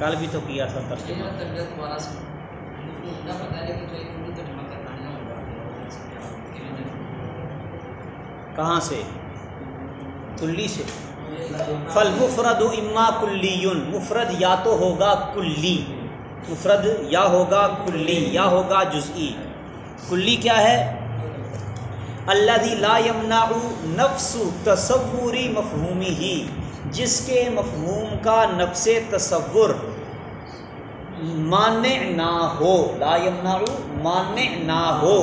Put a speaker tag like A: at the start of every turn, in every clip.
A: کل بھی تو کیا تھا ترجمہ کہاں سے کلی سے فل مفرد اما کلی مفرد یا تو ہوگا کلی مفرد یا ہوگا کلی یا ہوگا جزئی کلی کیا ہے اللہ لا یمنع نفس تصوری مفہومی ہی جس کے مفہوم کا نفس تصور مانع نہ ہو، لا یمنع مانع نہ ہو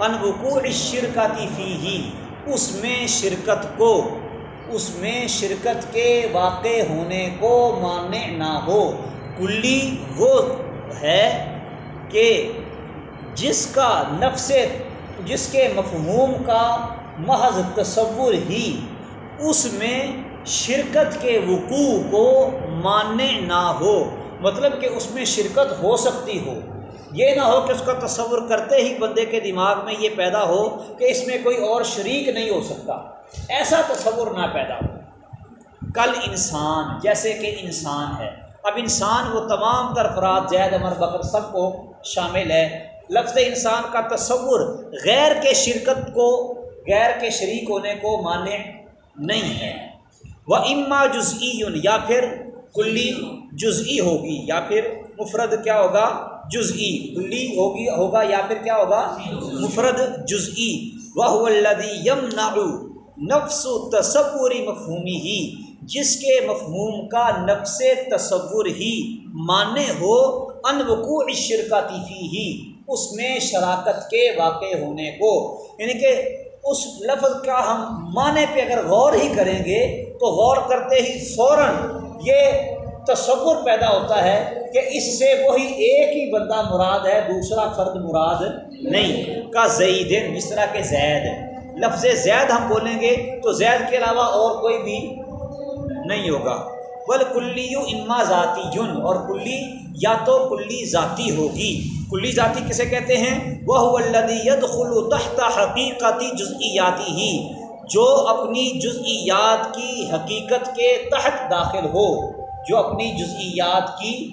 A: ان وقوع الشرکتی فیہ، اس میں شرکت کو، اس میں شرکت کے واقع ہونے کو مانع نہ ہو۔ کلی وہ ہے کہ جس کا نفس جس کے مفہوم کا محض تصور ہی اس میں شرکت کے وقوع کو مانع نہ ہو۔ مطلب کہ اس میں شرکت ہو سکتی ہو۔ یہ نہ ہو کہ اس کا تصور کرتے ہی بندے کے دماغ میں یہ پیدا ہو کہ اس میں کوئی اور شریک نہیں ہو سکتا۔ ایسا تصور نہ پیدا ہو۔ کل انسان، جیسے کہ انسان ہے۔ اب انسان وہ تمام تر افراد زید امر بکر سب کو شامل ہے۔ لفظ انسان کا تصور غیر کے شرکت کو، غیر کے شریک ہونے کو مانع نہیں ہے۔ وہ اما جزئی یا پھر کلی جزئی ہوگی، یا پھر مفرد کیا ہوگا؟ جزئی۔ کلی ہوگی، ہوگا یا پھر کیا ہوگا؟ مفرد جزئی۔ وہ الدی یم نفس و تصوری مفہومی ہی جس کے مفہوم کا نفس تصور ہی مانے ہو، ان وقوع شرکاتی فی ہی اس میں شراکت کے واقع ہونے کو۔ یعنی کہ اس لفظ کا ہم معنی پہ اگر غور ہی کریں گے تو غور کرتے ہی فوراً یہ تصور پیدا ہوتا ہے کہ اس سے وہی ایک ہی بندہ مراد ہے، دوسرا فرد مراد نہیں۔ کا زید، جس طرح کے زید۔ لفظ زید ہم بولیں گے تو زید کے علاوہ اور کوئی بھی نہیں ہوگا۔ بل کلی اما ذاتی یون اور کلی یا تو کلی ذاتی ہوگی۔ کلی ذاتی کسے کہتے ہیں؟ وہ الدیت خلو تحت حقیقتی جزئیاتی ہی جو اپنی جزئیات کی حقیقت کے تحت داخل ہو۔ جو اپنی جزئیات کی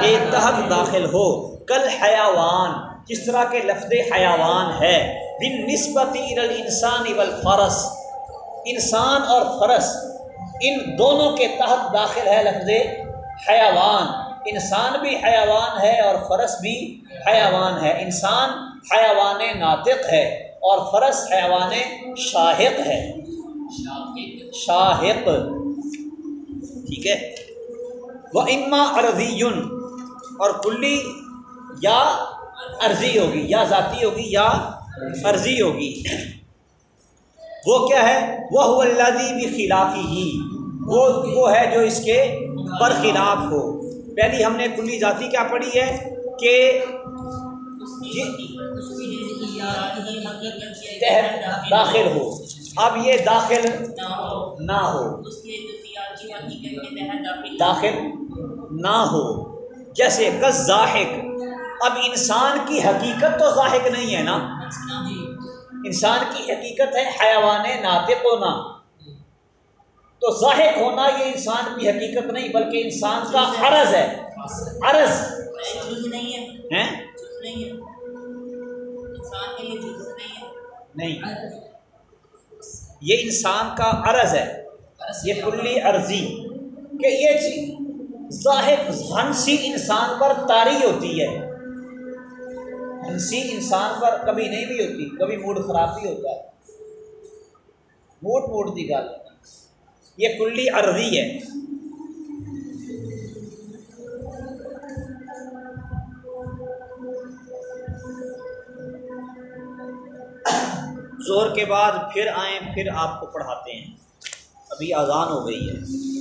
A: کے تحت داخل ہو۔ کل حیاوان جس طرح کے لفظ حیاوان ہے؟ بن نسبتی انسان والفرس انسان اور فرس ان دونوں کے تحت داخل ہے لفظ حیوان۔ انسان بھی حیوان ہے اور فرس بھی حیوان ہے۔ انسان حیوان ناطق ہے اور فرس حیوان شاہق ہے۔ شاہق۔ ٹھیک ہے۔ وہ اما عرضی اور کلی یا عرضی ہوگی، یا ذاتی ہوگی یا عرضی ہوگی۔ وہ کیا ہے؟ وہ اللہ بھی خلافی ہی وہ وہ ہے جو اس کے برخلاف ہو۔ پہلی ہم نے کلی ذاتی کیا پڑھی ہے کہ تحت داخل ہو۔ اب یہ داخل نہ ہو۔ داخل نہ ہو۔ جیسے کس ذاہق۔ اب انسان کی حقیقت تو ذاہق نہیں ہے نا؟ انسان کی حقیقت ہے حیوان ناطق ہونا۔ تو ظاہر ہونا یہ انسان کی حقیقت نہیں بلکہ انسان کا عرض ہے۔ عرض۔ نہیں یہ انسان کا عرض ہے۔ یہ کلی عرضی۔ کہ یہ چیز ظاہر ہنسی انسان پر تاری ہوتی ہے۔ ہنسی انسان پر کبھی نہیں بھی ہوتی، کبھی موڈ خراب بھی ہوتا ہے۔ موڈ موڈ کی گل۔ یہ کلی عرضی ہے۔ زور کے بعد پھر آئیں، پھر آپ کو پڑھاتے ہیں۔ ابھی آزان ہو گئی ہے۔